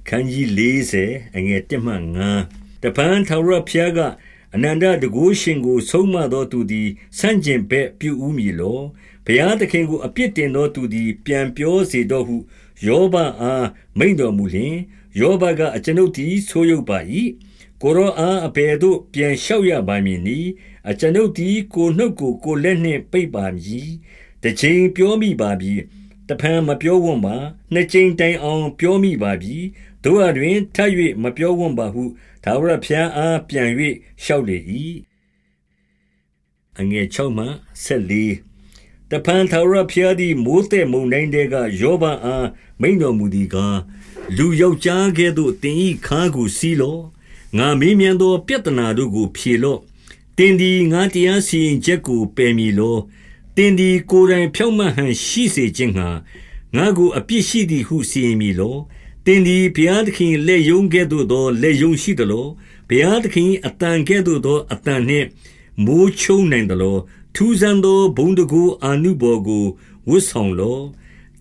အခန်းကြီး40အငယ်1မှ9တပန်းထာဝရဘုရားကအနန္တတကုရှင်ကို ဆုံးမသောသူသည်ဆန့်ကျင်ဘက်ပြုဥမည်လောဘုရားသခင်ကိုအပြစ်တင်သောသူသည် ပြန်ပြောစေတော့ဟုယောဘအားမိန်တော်မူလျင်ယောဘကအကျွန်ုပ်သည်ဆိုးရုပ်ပါ၏ကိုရောအားအဘယ်သို့ပြန်လျှောက်ရပါမည်နည်းအကျွန်ုပ်သည်ကိုနှုတ်ကိုကိုလက်နှင့်ပိတ်ပါမည်တချိန်ပြောမိပါပြီတဖန်မပြောဝံ့ပါနှစ်ချိန်တိုင်အောင်ပြောမိပါပြီ တို့အတွင် ထပ်၍မပြောဝံ့ပါဟုသာဝရဖျားအား ပြန်၍လျှောက်လေ၏အငယ်6မှ14တဖန်သာဝရဖျားသည် မိုးတဲ့မုန်တိုင်းတဲကယောဘအားမိန်တော်မူသည်ကားလူယောက်ျားကဲ့သို့တင်ဤခါကိုစီးလောငါမေးမြန်းသော ပြဿနာတို့ကို ဖြေလော့တင်ဒီငါတရားစီရင်ချက်ကိုပယ်မည်လောတင်ဒီကိုယ်တိုင်ဖြောင့်မတ်ဟန်ရှိစေခြင်းငှာငါကိုအပြစ်ရှိသည်ဟုစီရင်မည်လော တင်ဒီဘုရားသခင်လက်ယုံကဲ့သို့သော လက်ယုံရှိသလိုဘုရားသခင်အတန်ကဲ့သို့သောအတန်နှင့်မိုးချုံနိုင်သလိုထူးဆန်းသောဘုံတကူအာနုဘော်ကိုဝတ်ဆောင်လော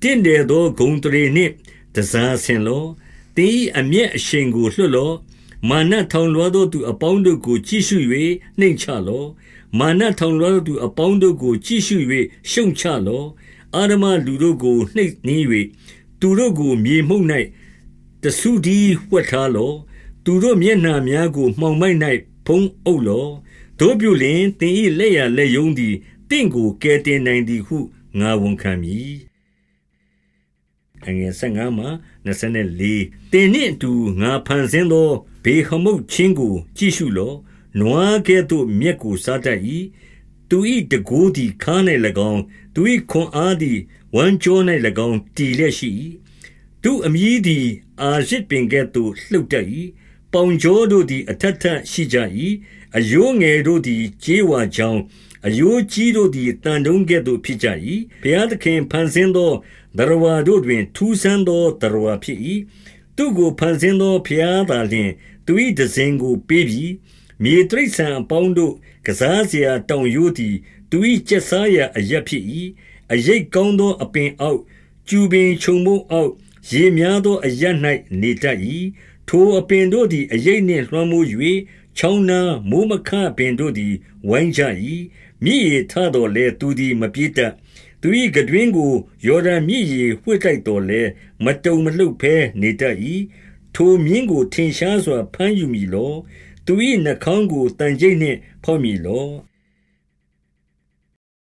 တင့်တယ်သောဂုံတရေနှင့်တစားဆင်လောတင်းဤအမျက်အရှိန်ကိုလွှတ်လောမာနထောင်လွှားသောသူအပေါင်းတို့ကိုကြည့်ရှု၍နှိမ်ချလောမာနထောင်လွှားသောသူအပေါင်းတို့ကိုကြည့်ရှု၍ရှုံချလောအာရမလူတို့ကိုနှိပ်နှင်း၍သူတို့ကိုမြေမှုန့်၌ တဆုဒီဝှက်ထားလောသူတို့မျက်နှာများကိုမှောင်မိုက်၌ဖုံးအုပ်လောတို့ပြုလင်တင်ဤလက်ရလက်ယုံသည်တင့်ကိုကဲတင်နိုင်သည်ဟုငါဝန်ခံမည်အငယ်15မှ24တင်နှင့်အတူငါဖန်ဆင်းသောဘေခမုတ်ချင်းကို ကြည့်ရှုလောနွားကဲ့သို့မြက်ကိုစားတတ်၏သူ၏တကိုးသည်ခါ၌၎င်းသူ၏ခွန်အားသည်ဝမ်းကြော၌၎င်းတည်လျက်ရှိ၏ ။သူ့အမြီးသည် အာရဇ်ပင်ကဲ့သို့ လှုပ်တတ်၏။ပေါင်ကြောတို့သည် အထပ်ထပ်ရှိကြ၏။အရိုးငယ်တို့သည် ကြေးဝါကြောင်း၊အရိုးကြီးတို့သည် သံတုံးကဲ့သို့ ဖြစ်ကြ၏။ဘုရားသခင်ဖန်ဆင်းသော သတ္တဝါတို့တွင် ထူးဆန်းသော သတ္တဝါဖြစ်၏။သူ့ကို ဖန်ဆင်းသော ဘုရားသာလျှင် သူ၏တံစဉ်ကို ပေးပြီ။မြေတိရစ္ဆာန်အပေါင်းတို့၊ကစားစရာတောင်ရိုးသည် သူ၏ကျက်စားရာအရပ်ဖြစ်၏။အရိပ်ကောင်းသော အပင်အောက်၊ကျူပင်ခြုံပုတ်အောက် ရေများသောအရက်၌နေတတ်၏ထိုအပင်တို့သည်အရိတ်နှင့်လွှမ်းမိုး၍ချောင်းနာမိုးမခပင်တို့သည်ဝိုင်းကြ၏မြည်ရထတော်လဲသူသည်မပြေးတတ်သူ၏ကတွင်ကိုယော်ဒန်မြည်ရဖွင့်တိုက်တော်လဲမတုံမလှုပ်ဖဲနေတတ်၏ထိုမြင်းကိုထင်ရှားစွာဖမ်းယူမည်လောသူ၏နှာခေါင်းကိုတန်ကြိတ်နှင့်ဖောက်မည်လော